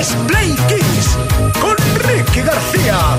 es Play Kids con Ricky García.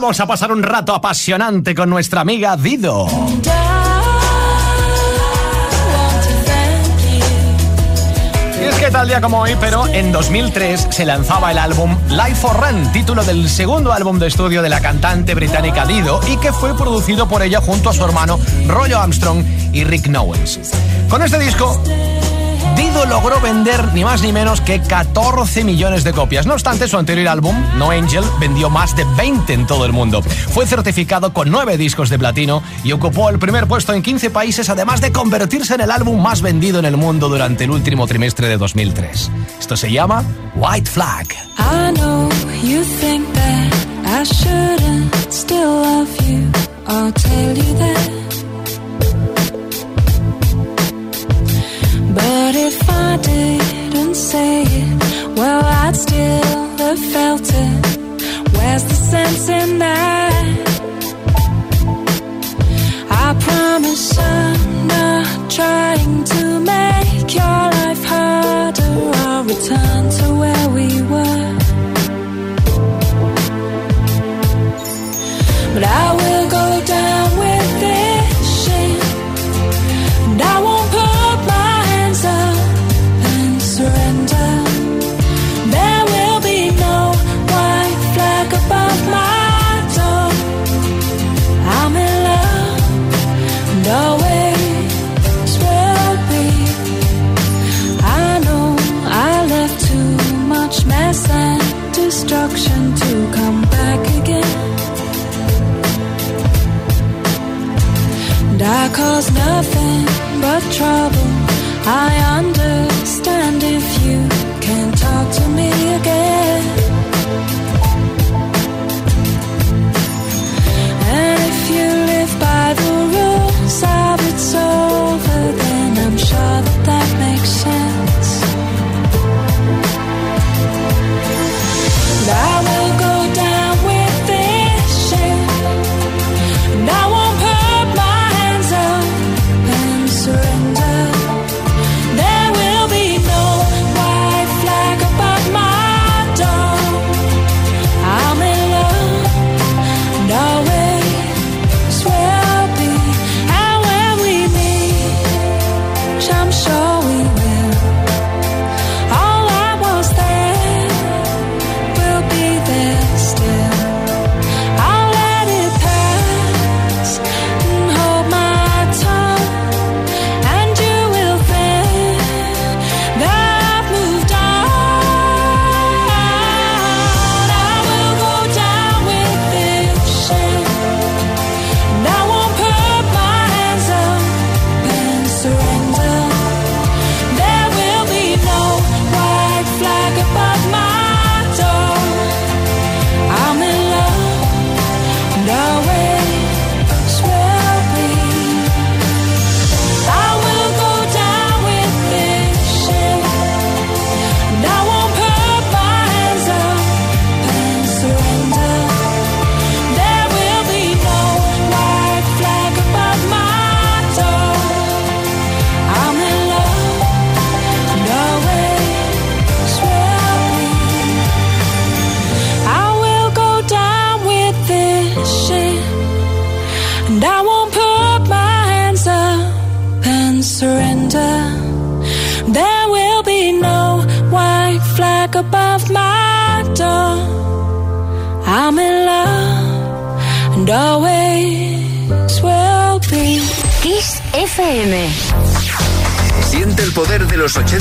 Vamos a pasar un rato apasionante con nuestra amiga Dido. Y es que tal día como hoy, pero en 2003 se lanzaba el álbum Life for Run, título del segundo álbum de estudio de la cantante británica Dido y que fue producido por ella junto a su hermano Rollo Armstrong y Rick Knowles. Con este disco Logró vender ni más ni menos que 14 millones de copias. No obstante, su anterior álbum, No Angel, vendió más de 20 en todo el mundo. Fue certificado con 9 discos de platino y ocupó el primer puesto en 15 países, además de convertirse en el álbum más vendido en el mundo durante el último trimestre de 2003. Esto se llama White Flag. Tell you that. If I didn't say it, well, I'd still have felt it. Where's the sense in that? Cause nothing but trouble. I understand if you can't talk to me again.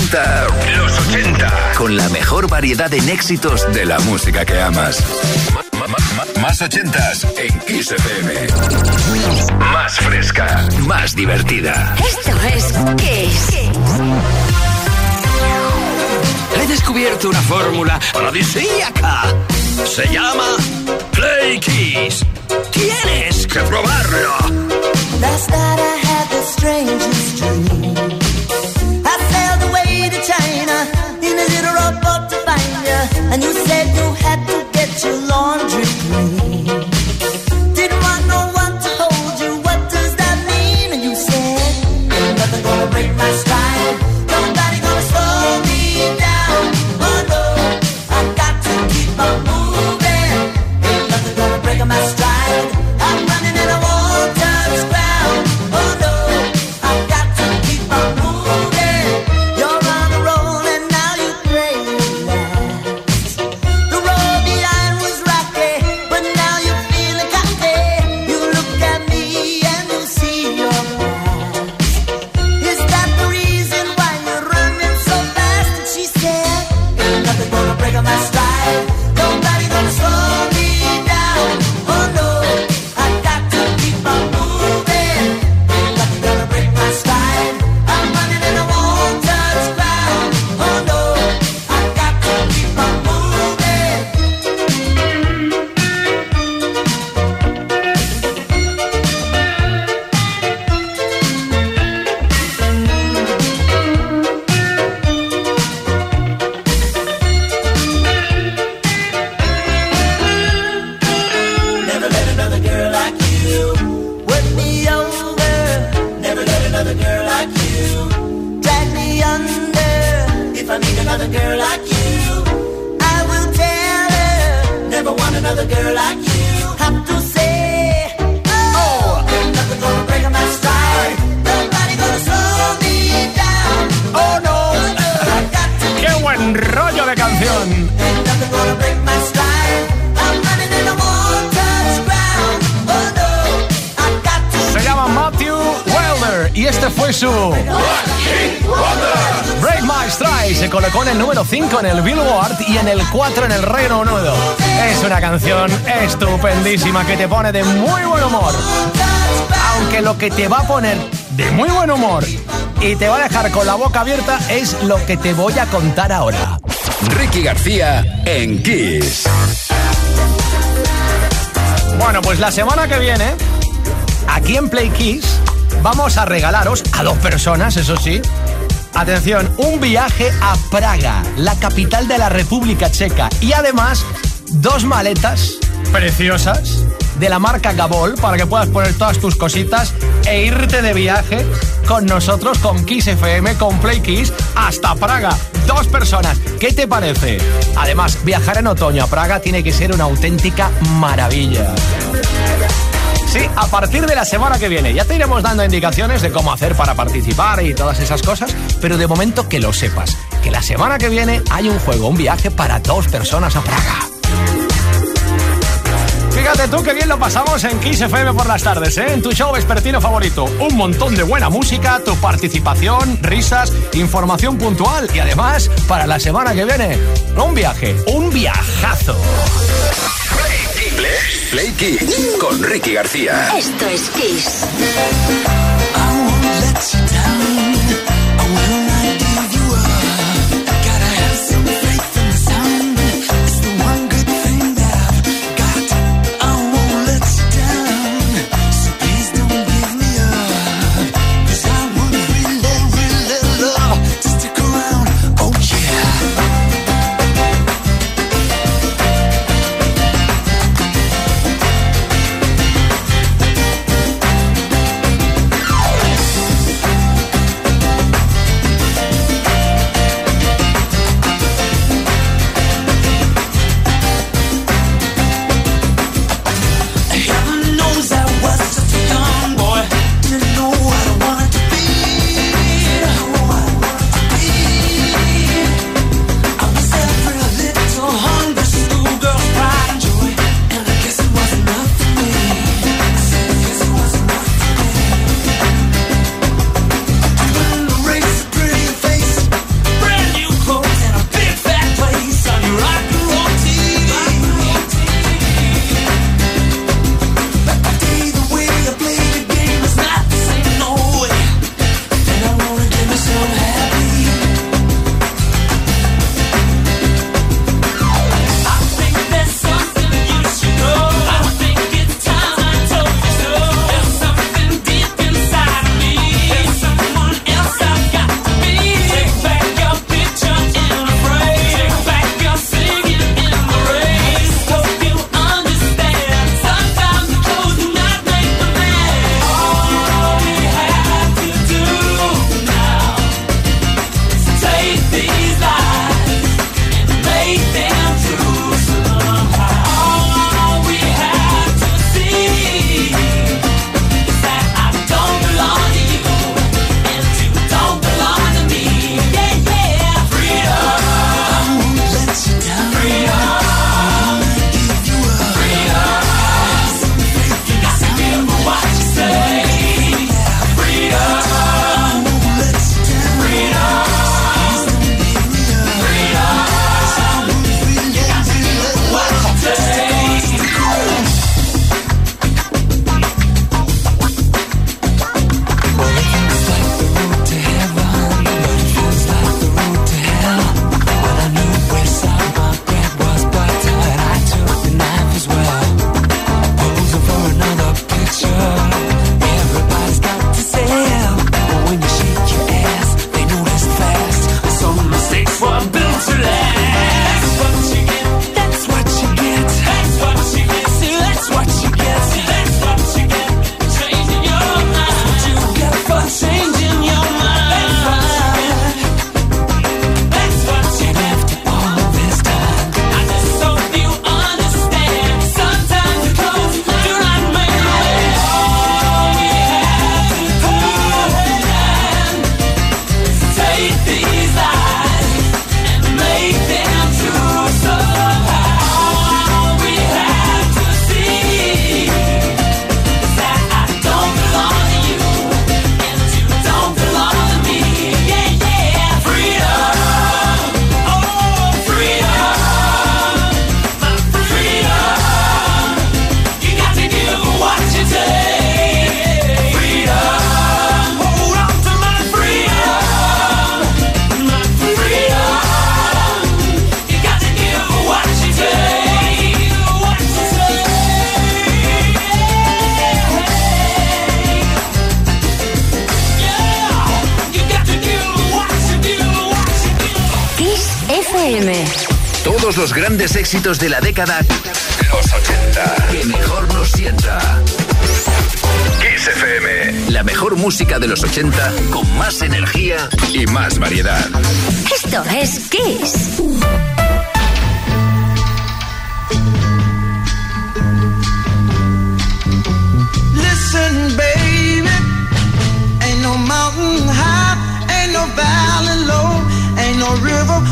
80. Los 80. Con la mejor variedad en éxitos de la música que amas. Ma- ma- ma- Más 80s en Kiss FM. Más fresca, más divertida. Esto es Kiss. He descubierto una fórmula paradisíaca. Se llama Play Kiss. Tienes que probarlo. Last night I had the strangest dream. You, you said you had to get your laundry que te pone de muy buen humor. Aunque lo que te va a poner de muy buen humor y te va a dejar con la boca abierta es lo que te voy a contar ahora. Ricky García en Kiss. Bueno, pues la semana que viene, aquí en Play Kiss, vamos a regalaros a dos personas, eso sí. Atención, un viaje a Praga, la capital de la República Checa. Y además, dos maletas preciosas de la marca Gabol para que puedas poner todas tus cositas e irte de viaje con nosotros, con Kiss FM, con Play Kiss, hasta Praga. Dos personas. ¿Qué te parece? Además, viajar en otoño a Praga tiene que ser una auténtica maravilla. Sí, a partir de la semana que viene ya te iremos dando indicaciones de cómo hacer para participar y todas esas cosas, pero de momento que lo sepas, que la semana que viene hay un juego, un viaje para dos personas a Praga. Fíjate tú que bien lo pasamos en Kiss FM por las tardes, ¿eh? En tu show vespertino favorito. Un montón de buena música, tu participación, risas, información puntual y además, para la semana que viene, un viaje, un viajazo. Play, Play Kiss con Ricky García. Esto es Kiss. Thank FM. Todos los grandes éxitos de la década. Los 80. Que mejor nos sienta. Kiss FM. La mejor música de los 80 con más energía y más variedad. Esto es Kiss. Listen, baby. Ain't no mountain high, ain't no valley low, ain't no river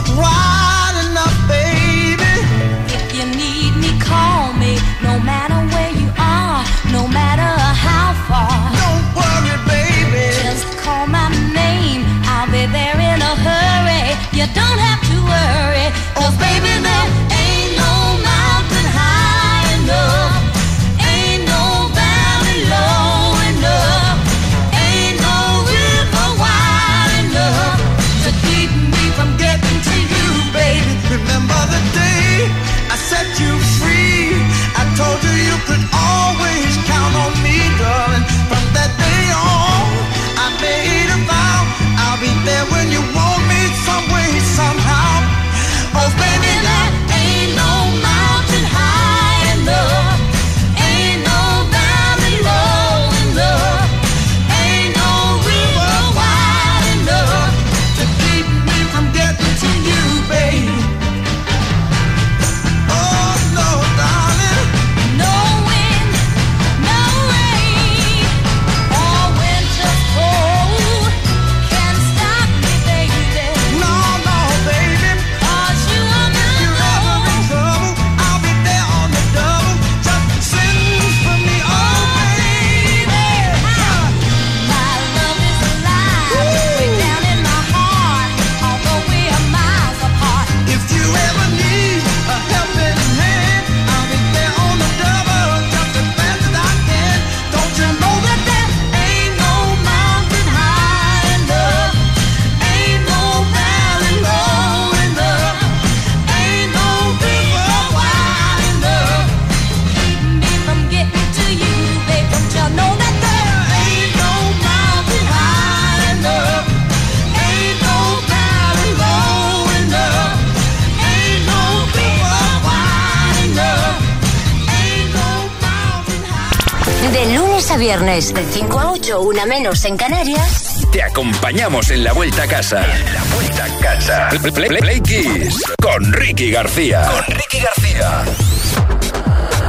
en Canarias, te acompañamos en la vuelta a casa. En la vuelta a casa. Play, play Kiss con Ricky García. Con Ricky García.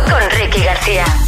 Con Ricky García.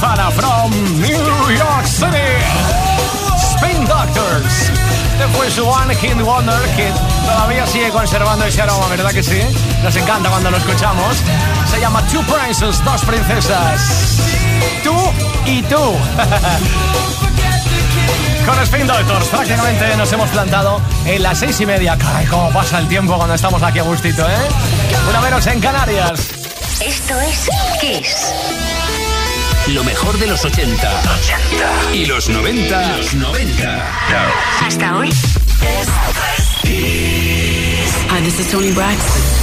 Ozana from New York City. Spin Doctors. Este fue su One Hit Wonder que todavía sigue conservando ese aroma, ¿verdad que sí? Nos encanta cuando lo escuchamos. Se llama Two Princes, dos princesas. Tú y tú. Con Spin Doctors prácticamente nos hemos plantado en las seis y media. Caray, cómo pasa el tiempo cuando estamos aquí a gustito, ¿eh? Una menos en Canarias. Esto es Kiss. Lo mejor de los 80. 80. Y los 90. Los 90. Hasta hoy. Hi, this is Tony Braxton.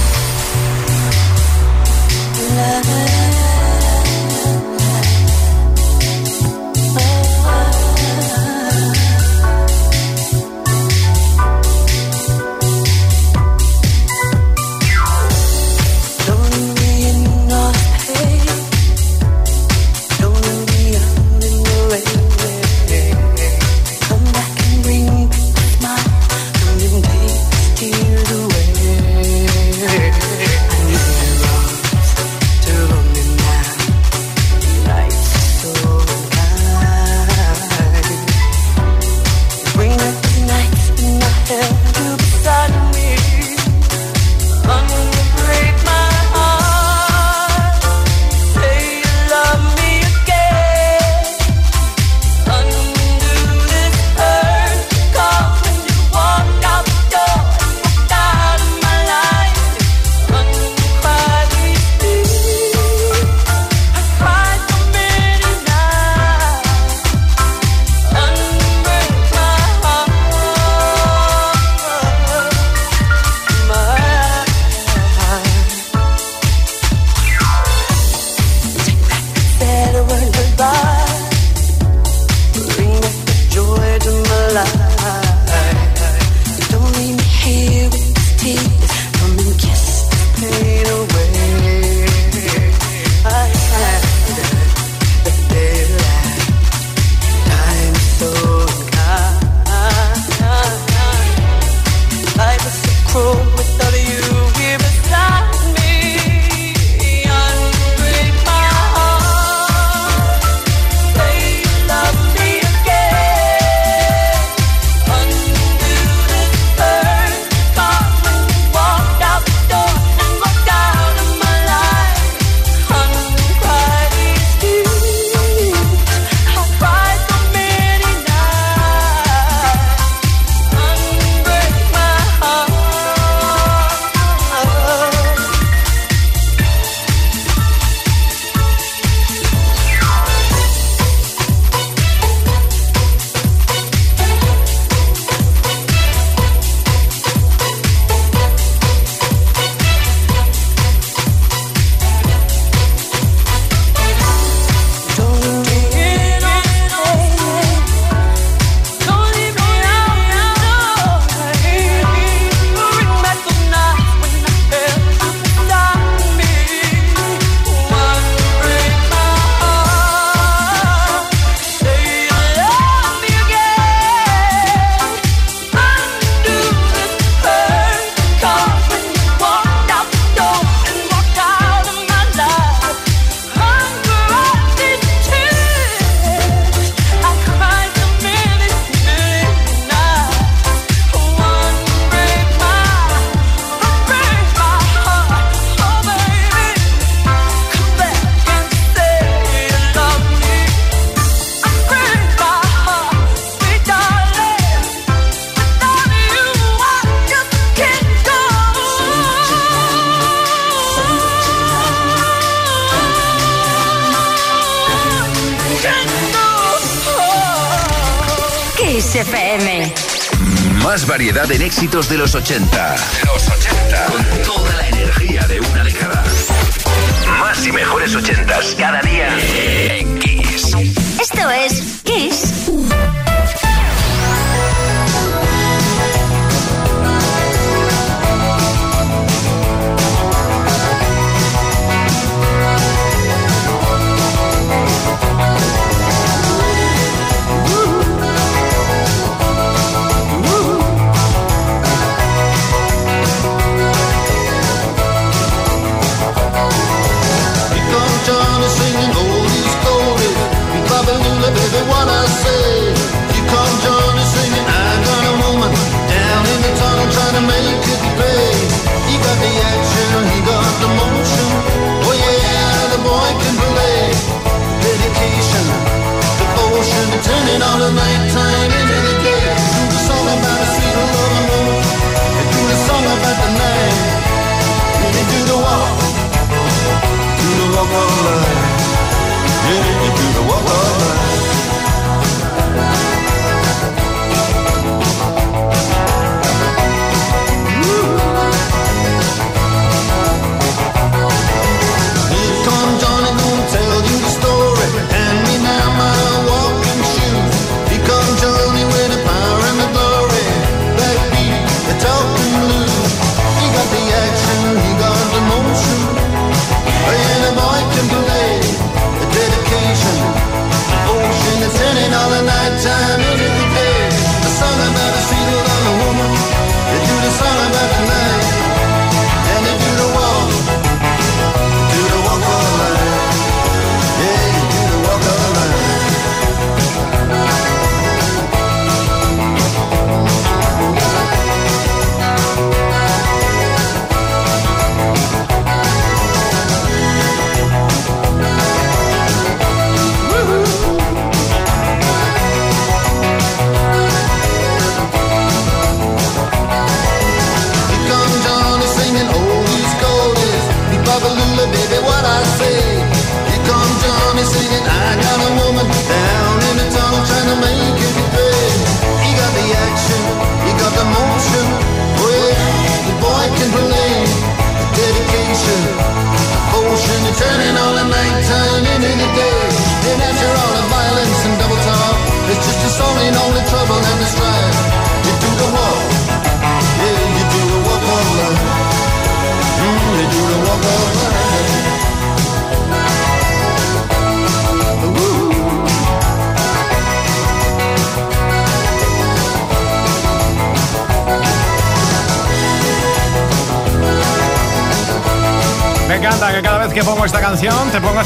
Éxitos de los 80. Los 80.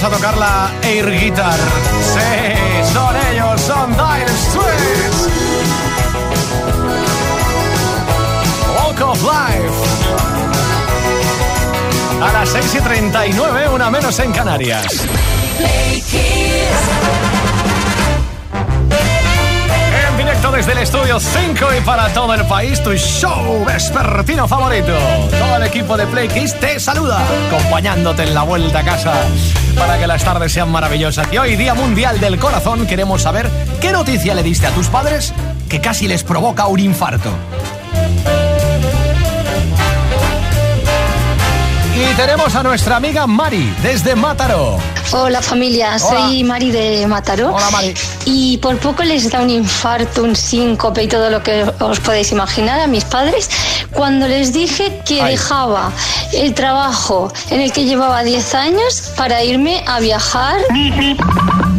A tocar la air guitar. Sí, son ellos, son Dire Straits. Walk of Life. A las 6 y 39, una menos en Canarias. En directo desde el estudio 5 y para todo el país, tu show vespertino favorito. Todo el equipo de Play Kiss te saluda, acompañándote en la vuelta a casa para que las tardes sean maravillosas. Y hoy, Día Mundial del Corazón, queremos saber qué noticia le diste a tus padres que casi les provoca un infarto. Y tenemos a nuestra amiga Mari, desde Mátaro. Hola familia, soy Mari de Mataró. Hola, Mari. Y por poco les da un infarto, un síncope y todo lo que os podéis imaginar a mis padres cuando les dije que Ay. dejaba el trabajo en el que llevaba 10 años para irme a viajar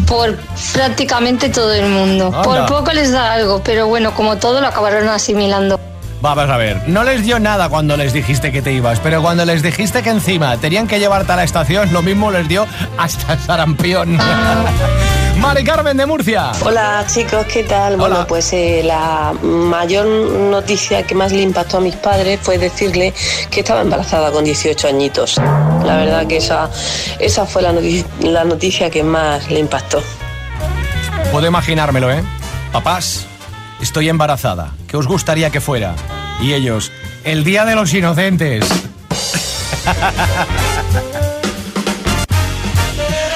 por prácticamente todo el mundo. Anda. Por poco les da algo, pero bueno, como todo lo acabaron asimilando. Vamos a ver, no les dio nada cuando les dijiste que te ibas, pero cuando les dijiste que encima tenían que llevarte a la estación, lo mismo les dio hasta sarampión. Mari Carmen de Murcia. Hola chicos, ¿qué tal? Hola. Bueno, pues eh, la mayor noticia que más le impactó a mis padres fue decirle que estaba embarazada con 18 añitos. La verdad que esa, esa fue la noticia que más le impactó. Puedo imaginármelo, ¿eh? Papás, estoy embarazada. ¿Qué os gustaría que fuera? Y ellos, el Día de los Inocentes.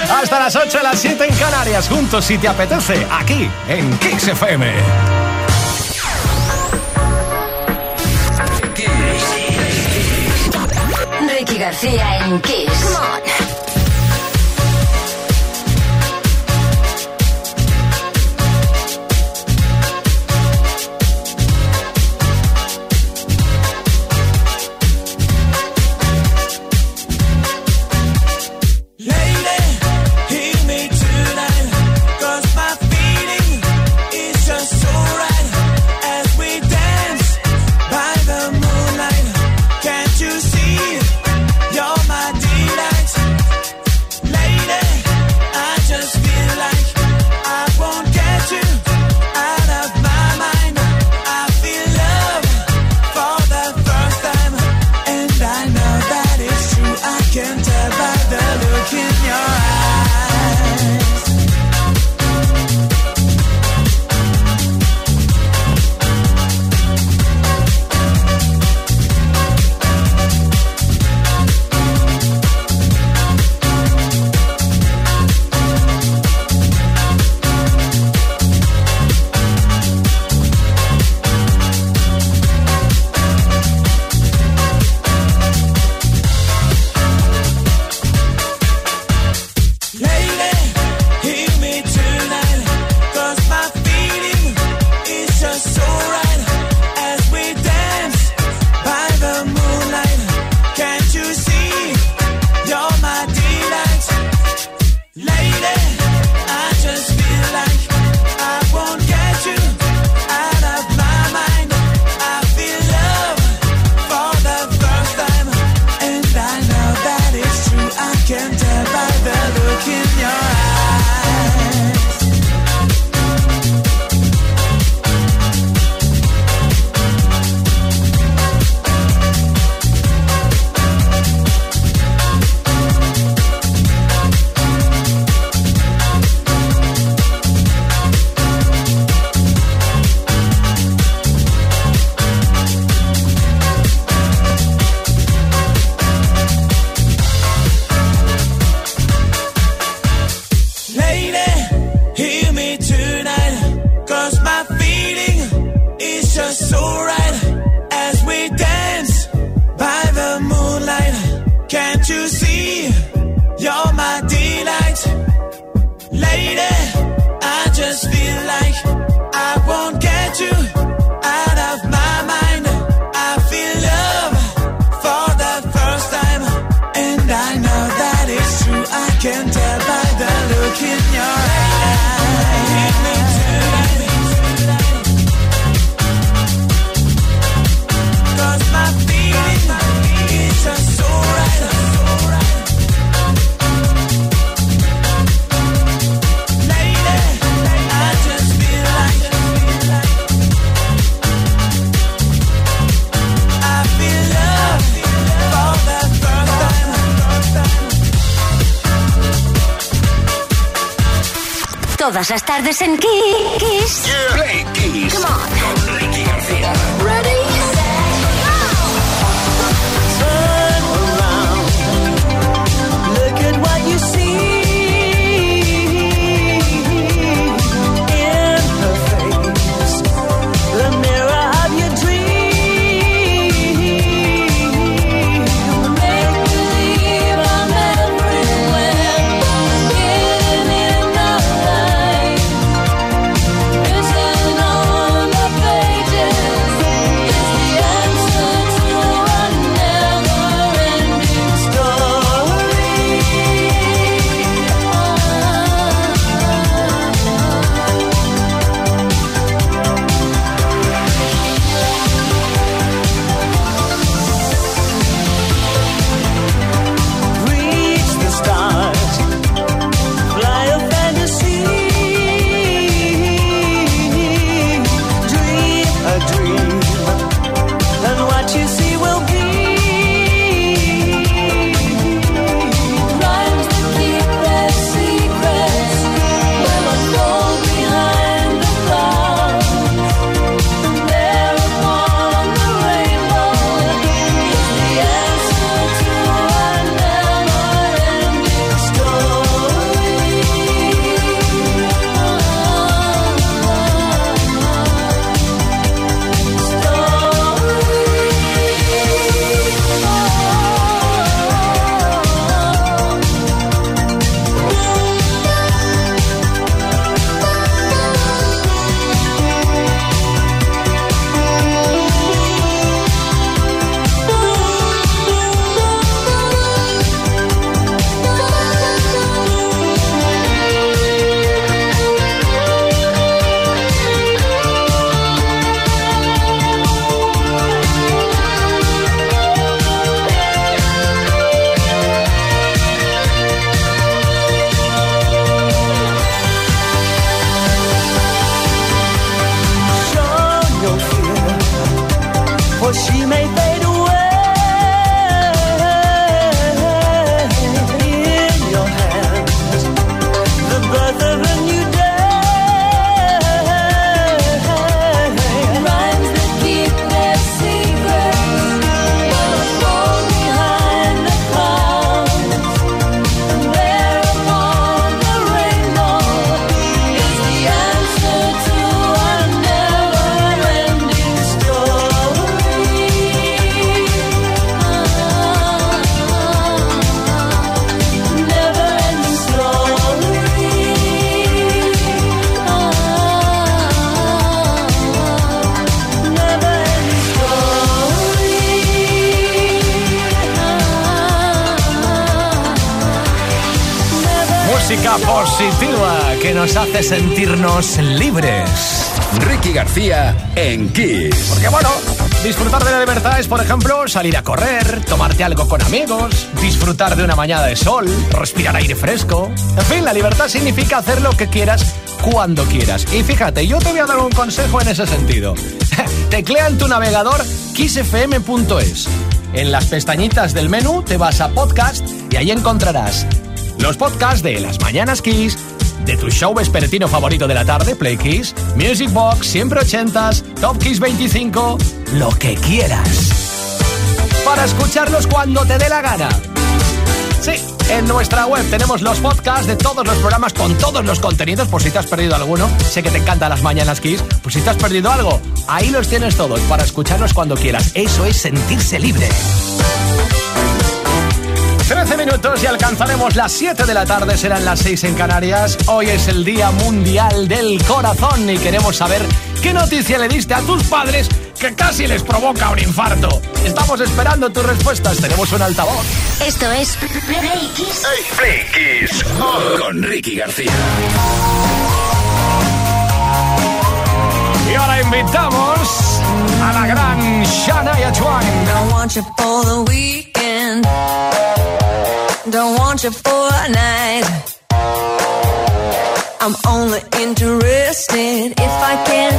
Hasta las 8, las 7 en Canarias, juntos si te apetece, aquí en Kix FM. Ricky García en Kiss. Come. Todas las tardes en Kiss. Play Kiss. Come on. Ready? Música positiva que nos hace sentirnos libres. Ricky García en Kiss. Porque bueno, disfrutar de la libertad es, por ejemplo, salir a correr, tomarte algo con amigos, disfrutar de una mañana de sol, respirar aire fresco. En fin, la libertad significa hacer lo que quieras cuando quieras. Y fíjate, yo te voy a dar un consejo en ese sentido. Teclea en tu navegador kissfm.es. En las pestañitas del menú te vas a podcast y ahí encontrarás los podcasts de Las Mañanas Kiss, de tu show vespertino favorito de la tarde, Play Kiss, Music Box, siempre ochentas, Top Kiss 25, lo que quieras. Para escucharlos cuando te dé la gana. Sí, en nuestra web tenemos los podcasts de todos los programas con todos los contenidos, por si te has perdido alguno. Sé que te encantan las mañanas Kiss, pues si te has perdido algo, ahí los tienes todos para escucharlos cuando quieras. Eso es sentirse libre. 13 minutos y alcanzaremos las 7 de la tarde, serán las 6 en Canarias. Hoy es el Día Mundial del Corazón y queremos saber qué noticia le diste a tus padres que casi les provoca un infarto. Estamos esperando tus respuestas, tenemos un altavoz. Esto es Play Kiss. Play Kiss con Ricky García. Y ahora invitamos a la gran Shania Twain. Don't want you for a night. I'm only interested if I can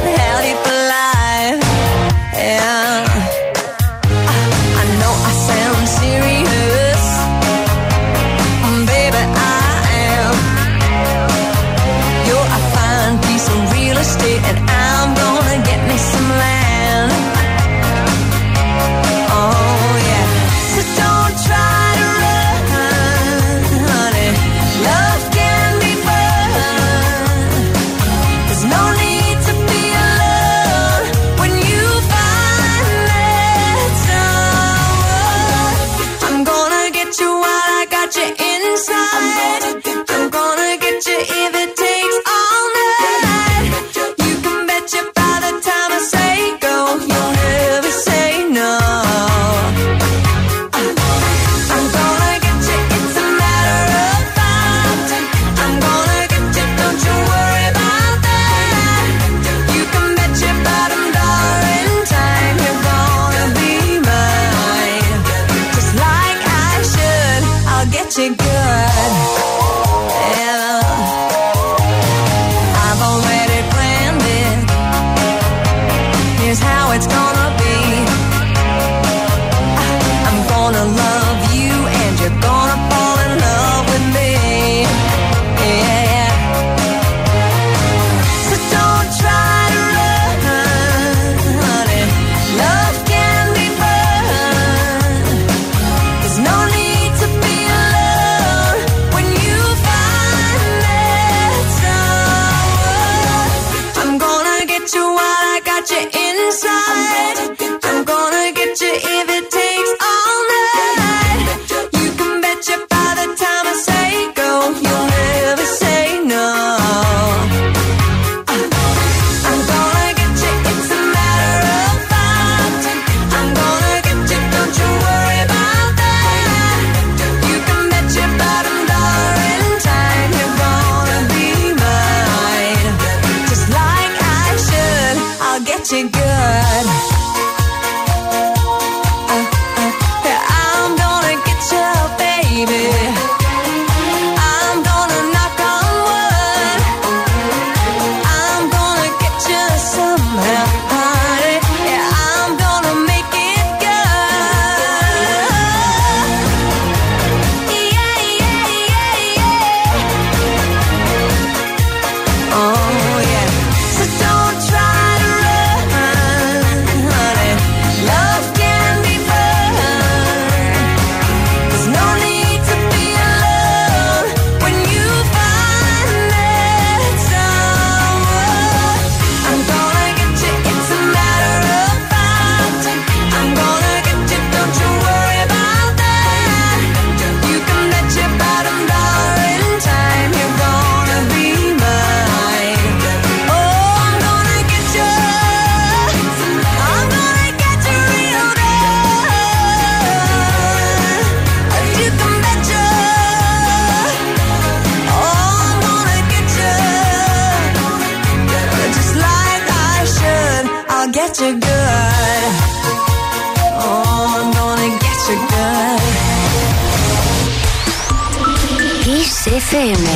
FM.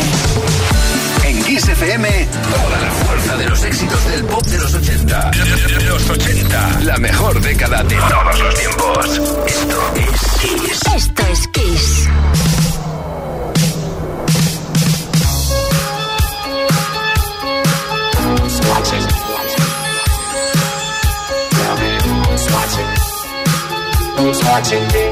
En Kiss FM, toda la fuerza de los éxitos del pop de los 80. Los 80. La mejor década de todos los tiempos. Esto es Kiss. Esto es Kiss. Who's watching me?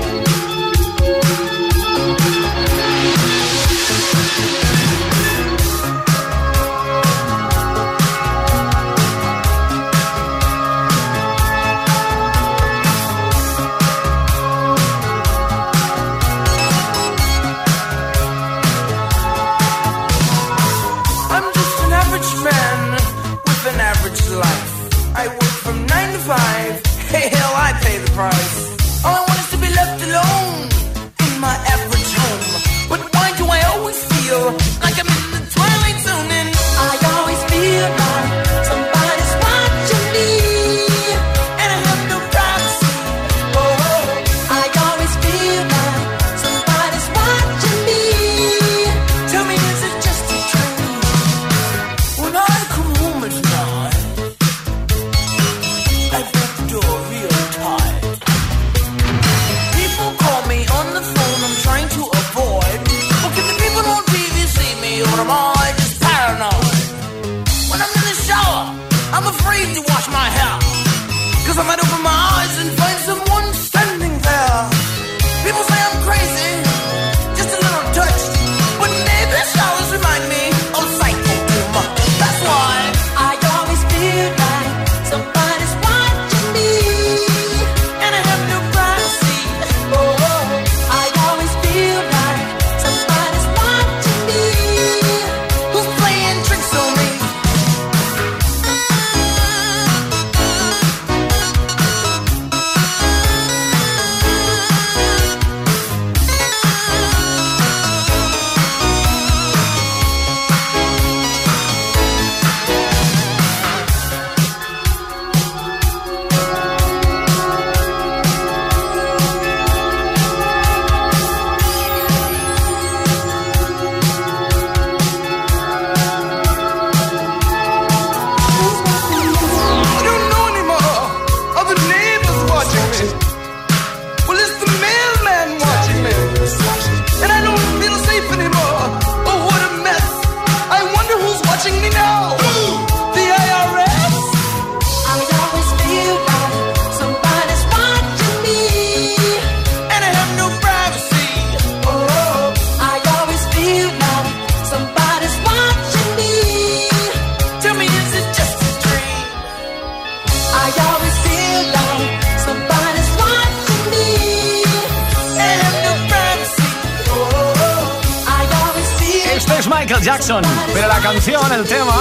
Pero la canción, el tema,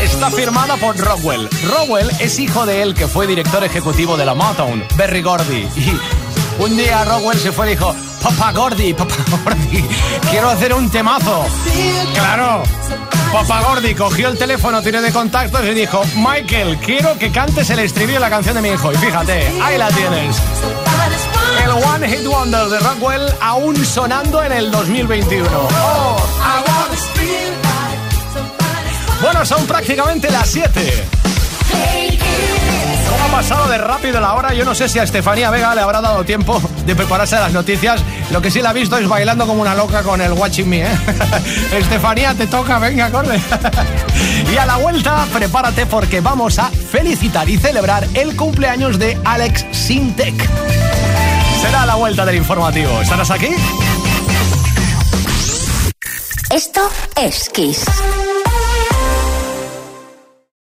está firmada por Rockwell. Rockwell es hijo de él, que fue director ejecutivo de la Motown, Berry Gordy. Y un día Rockwell se fue y dijo, Papá Gordy, Papá Gordy, quiero hacer un temazo. Claro, Papá Gordy cogió el teléfono, tiró de contactos y dijo, Michael, quiero que cantes el estribillo de la canción de mi hijo. Y fíjate, ahí la tienes. El One Hit Wonder de Rockwell aún sonando en el 2021. Oh, Bueno, son prácticamente las 7. ¿Cómo ha pasado de rápido la hora? Yo no sé si a Estefanía Vega le habrá dado tiempo de prepararse las noticias. Lo que sí la ha visto es bailando como una loca con el Watching Me, ¿eh? Estefanía, te toca, venga, corre. y a la vuelta, prepárate porque vamos a felicitar y celebrar el cumpleaños de Alex Sintek. Será la vuelta del informativo. ¿Estarás aquí? Esto es Kiss.